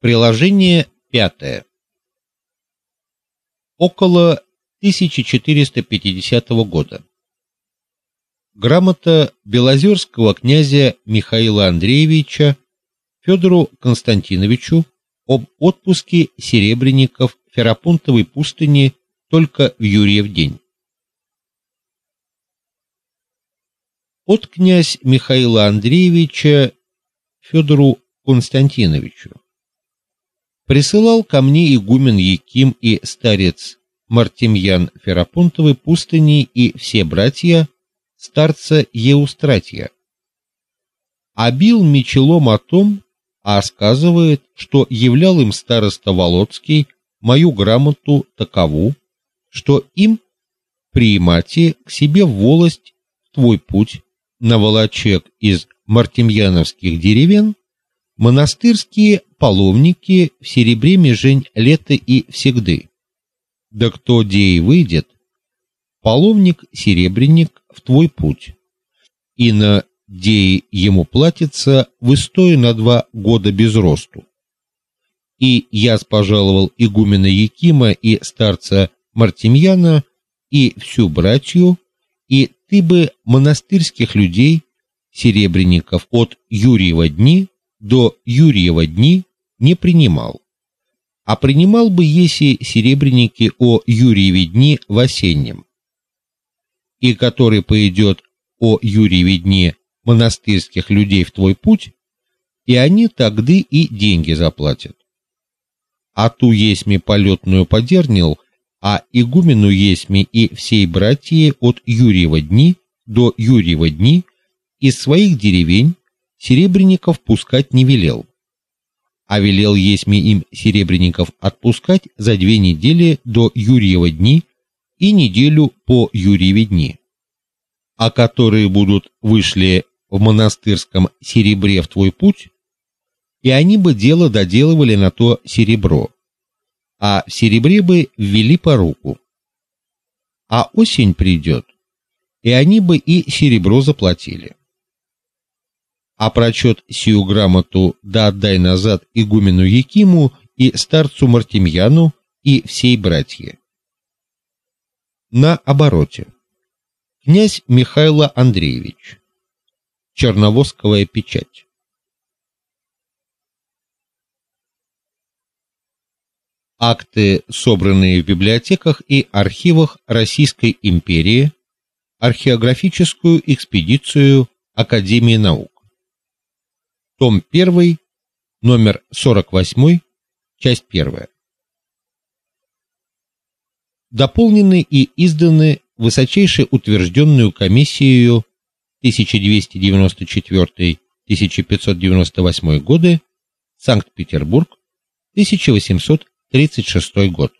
Приложение пятое. Около 1450 года. Грамота Белозерского князя Михаила Андреевича Федору Константиновичу об отпуске серебряников Ферапонтовой пустыни только в Юрьев день. От князь Михаила Андреевича Федору Константиновичу присылал ко мне игумен Яким и старец Мартемьян Ферапонтовой пустыни и все братья старца Еустратия. А бил мечелом о том, а сказывает, что являл им староста Володский мою грамоту такову, что им приимати к себе в волость твой путь на волочек из мартемьяновских деревен монастырские половники в серебре межень лето и всегды. Да кто дей выйдет, половник серебряник в твой путь. И на дей ему платится в истою на два года без росту. И я спожаловал игумена Якима и старца Мартемьяна и всю братью, и ты бы монастырских людей серебряников от Юрьева дни до Юрьева дни не принимал. А принимал бы, если серебряники о Юрьеве дни в осеннем. И который пойдет о Юрьеве дни монастырских людей в твой путь, и они тогда и деньги заплатят. А ту есми полетную подернил, а игумену есми и всей братьи от Юрьева дни до Юрьева дни из своих деревень серебряников пускать не велел. А велел есми им серебряников отпускать за две недели до Юрьева дни и неделю по Юрьеве дни. А которые будут вышли в монастырском серебре в твой путь, и они бы дело доделывали на то серебро, а в серебре бы ввели поруку. А осень придет, и они бы и серебро заплатили а прочет сию грамоту да отдай назад игумену Якиму и старцу Мартемьяну и всей братье. На обороте. Князь Михаил Андреевич. Черновосковая печать. Акты, собранные в библиотеках и архивах Российской империи, археографическую экспедицию Академии наук том 1, номер 48, часть 1. Дополнены и изданы высочайше утвержденную комиссией 1294-1598 годы, Санкт-Петербург, 1836 год.